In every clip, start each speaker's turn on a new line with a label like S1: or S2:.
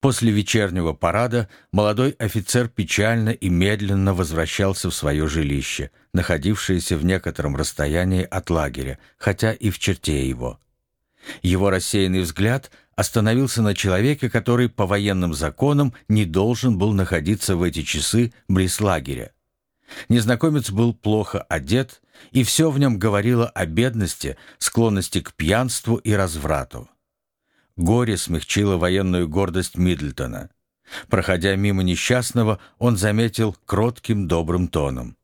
S1: После вечернего парада молодой офицер печально и медленно возвращался в свое жилище, находившееся в некотором расстоянии от лагеря, хотя и в черте его. Его рассеянный взгляд остановился на человеке, который по военным законам не должен был находиться в эти часы близ лагеря. Незнакомец был плохо одет, и все в нем говорило о бедности, склонности к пьянству и разврату. Горе смягчило военную гордость Мидлтона. Проходя мимо несчастного, он заметил кротким добрым тоном.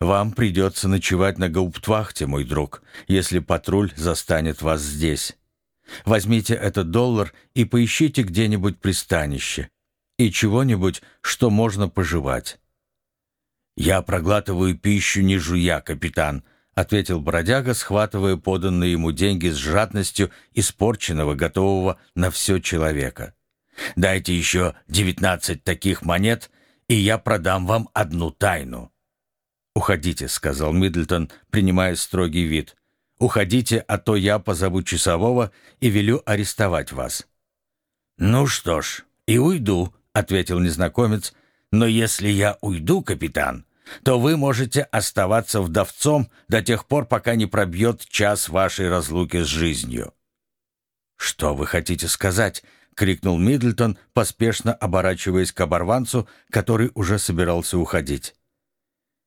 S1: «Вам придется ночевать на гауптвахте, мой друг, если патруль застанет вас здесь. Возьмите этот доллар и поищите где-нибудь пристанище и чего-нибудь, что можно пожевать». «Я проглатываю пищу не жуя, капитан», — ответил бродяга, схватывая поданные ему деньги с жадностью испорченного, готового на все человека. «Дайте еще девятнадцать таких монет, и я продам вам одну тайну». «Уходите», — сказал Миддлтон, принимая строгий вид. «Уходите, а то я позову часового и велю арестовать вас».
S2: «Ну что ж, и уйду», — ответил незнакомец. «Но если я уйду, капитан, то вы можете оставаться вдовцом до тех пор, пока не пробьет час вашей разлуки с жизнью».
S1: «Что вы хотите сказать?» — крикнул Миддлтон, поспешно оборачиваясь к оборванцу, который уже собирался уходить.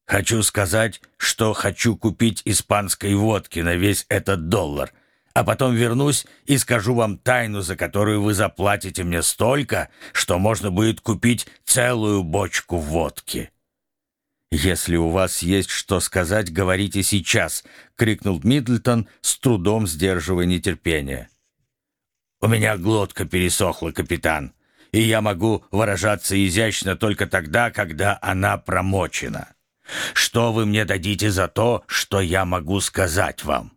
S2: «Хочу сказать, что хочу купить испанской водки на весь этот доллар, а потом вернусь и скажу вам тайну, за которую вы заплатите мне столько, что можно будет купить целую бочку водки».
S1: «Если у вас есть что сказать, говорите сейчас!» — крикнул Миддлтон, с трудом сдерживая нетерпение.
S2: «У меня глотка пересохла, капитан, и я могу выражаться изящно только тогда, когда она промочена. Что вы мне дадите за то, что я могу сказать вам?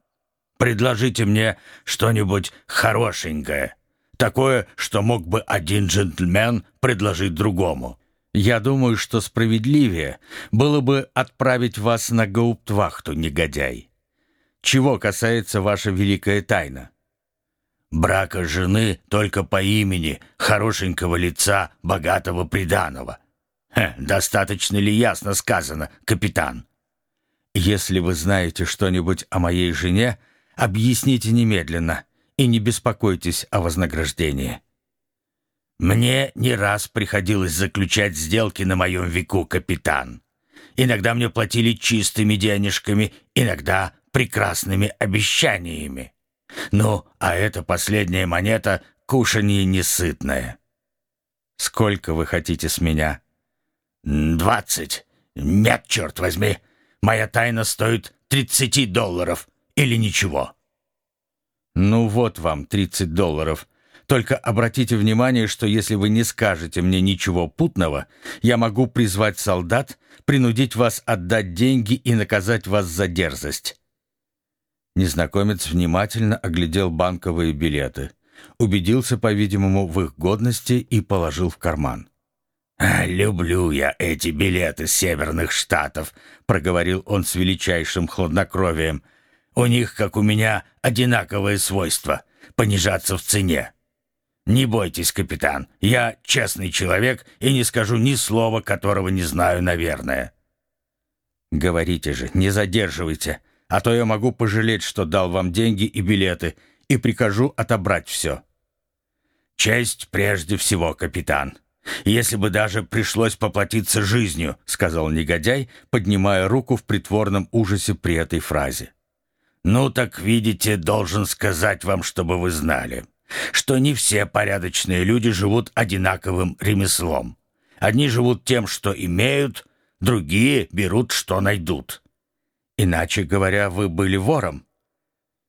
S2: Предложите мне что-нибудь хорошенькое, такое, что мог бы один джентльмен предложить другому».
S1: Я думаю, что справедливее было бы отправить вас на гауптвахту, негодяй. Чего касается ваша великая тайна?
S2: Брака жены только по имени хорошенького лица богатого приданого. Хе, достаточно ли ясно сказано, капитан?
S1: Если вы знаете что-нибудь о моей жене, объясните немедленно и не беспокойтесь о вознаграждении.
S2: Мне не раз приходилось заключать сделки на моем веку, капитан. Иногда мне платили чистыми денежками, иногда прекрасными обещаниями. Ну, а эта последняя монета — кушанье несытное.
S1: Сколько вы хотите с меня?
S2: Двадцать. Нет, черт возьми. Моя тайна стоит тридцати долларов или ничего.
S1: Ну вот вам тридцать долларов — только обратите внимание, что если вы не скажете мне ничего путного, я могу призвать солдат, принудить вас отдать деньги и наказать вас за дерзость». Незнакомец внимательно оглядел банковые билеты, убедился, по-видимому, в их годности и положил в карман.
S2: «А, «Люблю я эти билеты Северных Штатов», — проговорил он с величайшим хладнокровием. «У них, как у меня, одинаковое свойство — понижаться в цене. «Не бойтесь, капитан, я честный человек и не скажу ни слова, которого не знаю, наверное».
S1: «Говорите же, не задерживайте, а то я могу пожалеть, что дал вам деньги и билеты, и прикажу отобрать все».
S2: «Честь прежде всего, капитан. Если бы даже пришлось поплатиться жизнью», — сказал негодяй, поднимая руку в притворном ужасе при этой фразе. «Ну так, видите, должен сказать вам, чтобы вы знали что не все порядочные люди живут одинаковым ремеслом. Одни живут тем, что имеют, другие берут, что найдут.
S1: Иначе говоря, вы были вором.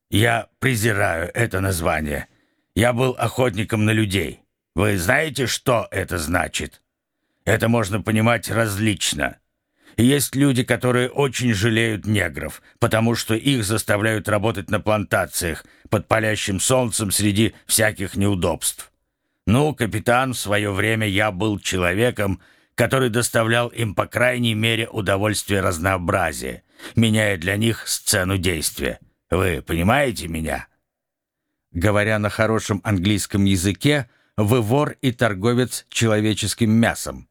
S2: Я презираю это название. Я был охотником на людей. Вы знаете, что это значит? Это можно понимать различно. Есть люди, которые очень жалеют негров, потому что их заставляют работать на плантациях под палящим солнцем среди всяких неудобств. Ну, капитан, в свое время я был человеком, который доставлял им по крайней мере удовольствие разнообразия, меняя для них сцену действия. Вы понимаете меня?
S1: Говоря на хорошем английском языке, вы вор и торговец человеческим мясом.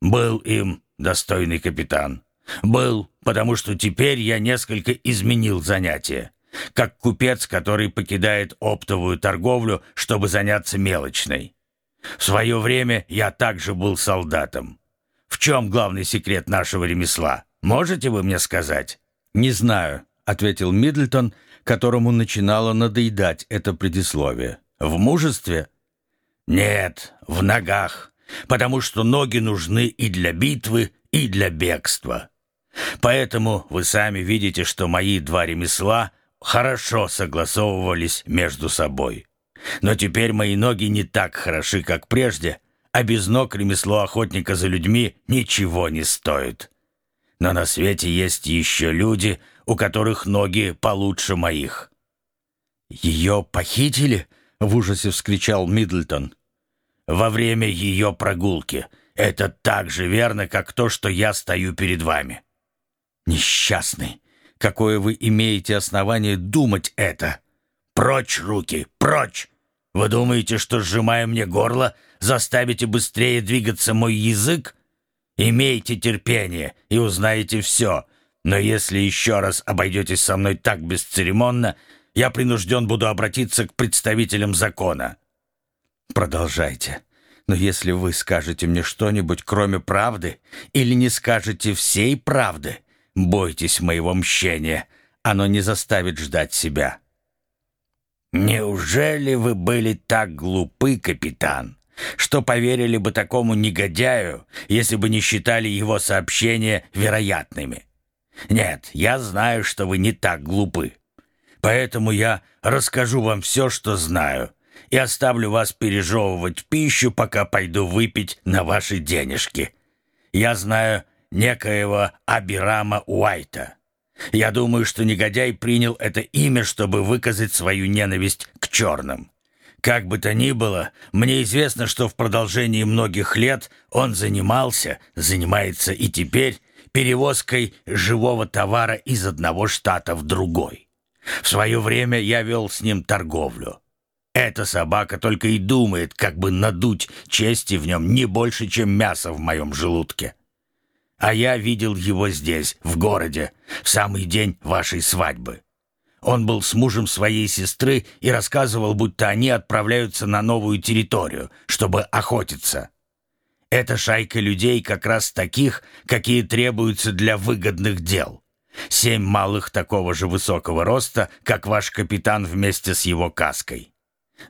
S2: Был им, достойный капитан. Был, потому что теперь я несколько изменил занятие. Как купец, который покидает оптовую торговлю, чтобы заняться мелочной. В свое время я также был солдатом. В чем главный секрет нашего ремесла? Можете вы мне сказать?
S1: «Не знаю», — ответил Миддлтон, которому начинало надоедать это предисловие. «В мужестве?»
S2: «Нет, в ногах, потому что ноги нужны и для битвы, и для бегства. Поэтому вы сами видите, что мои два ремесла хорошо согласовывались между собой. Но теперь мои ноги не так хороши, как прежде, а без ног ремесло охотника за людьми ничего не стоит. Но на свете есть еще люди, у которых ноги получше моих».
S1: «Ее похитили?» — в ужасе вскричал Миддлтон.
S2: «Во время ее прогулки. Это так же верно, как то, что я стою перед вами».
S1: «Несчастный! Какое вы имеете основание думать это?»
S2: «Прочь руки! Прочь! Вы думаете, что, сжимая мне горло, заставите быстрее двигаться мой язык? Имейте терпение и узнаете все. Но если еще раз обойдетесь со мной так бесцеремонно, я принужден буду обратиться к представителям закона».
S1: «Продолжайте. Но если вы скажете мне что-нибудь, кроме правды, или не скажете всей правды, бойтесь моего мщения. Оно не заставит ждать себя».
S2: «Неужели вы были так глупы, капитан?» что поверили бы такому негодяю, если бы не считали его сообщения вероятными. Нет, я знаю, что вы не так глупы. Поэтому я расскажу вам все, что знаю, и оставлю вас пережевывать пищу, пока пойду выпить на ваши денежки. Я знаю некоего Абирама Уайта. Я думаю, что негодяй принял это имя, чтобы выказать свою ненависть к черным. Как бы то ни было, мне известно, что в продолжении многих лет он занимался, занимается и теперь перевозкой живого товара из одного штата в другой. В свое время я вел с ним торговлю. Эта собака только и думает, как бы надуть чести в нем не больше, чем мясо в моем желудке. А я видел его здесь, в городе, в самый день вашей свадьбы. Он был с мужем своей сестры и рассказывал, будто они отправляются на новую территорию, чтобы охотиться. Эта шайка людей как раз таких, какие требуются для выгодных дел. Семь малых такого же высокого роста, как ваш капитан вместе с его каской.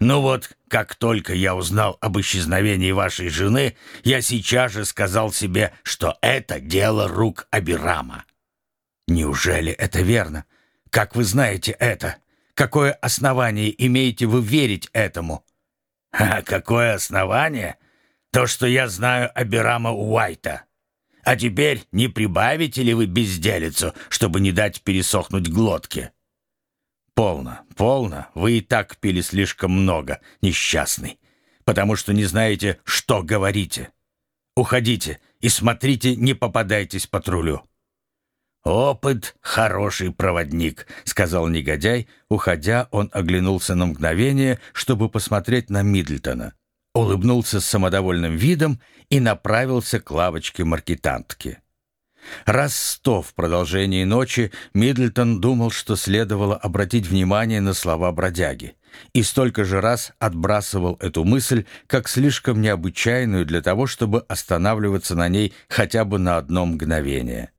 S2: Ну вот, как только я узнал об исчезновении вашей жены, я сейчас же сказал себе, что это дело рук Абирама.
S1: Неужели это верно? Как вы знаете это? Какое основание имеете вы верить этому?
S2: А какое основание? То, что я знаю Абирама Уайта. А теперь не прибавите ли вы безделицу, чтобы не дать пересохнуть глотке?
S1: Полно, полно. Вы и так пили слишком много, несчастный, потому что не знаете, что говорите. Уходите и смотрите, не попадайтесь патрулю.
S2: «Опыт — хороший проводник», — сказал негодяй. Уходя, он оглянулся на мгновение, чтобы посмотреть на Мидлтона. Улыбнулся с самодовольным видом и направился к лавочке маркетантки. Раз сто в продолжении ночи Мидлтон думал, что следовало обратить внимание на слова бродяги, и столько же раз отбрасывал эту мысль как слишком необычайную для того, чтобы останавливаться на ней хотя бы на одно мгновение.